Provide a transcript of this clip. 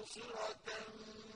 مُبْصِرَةً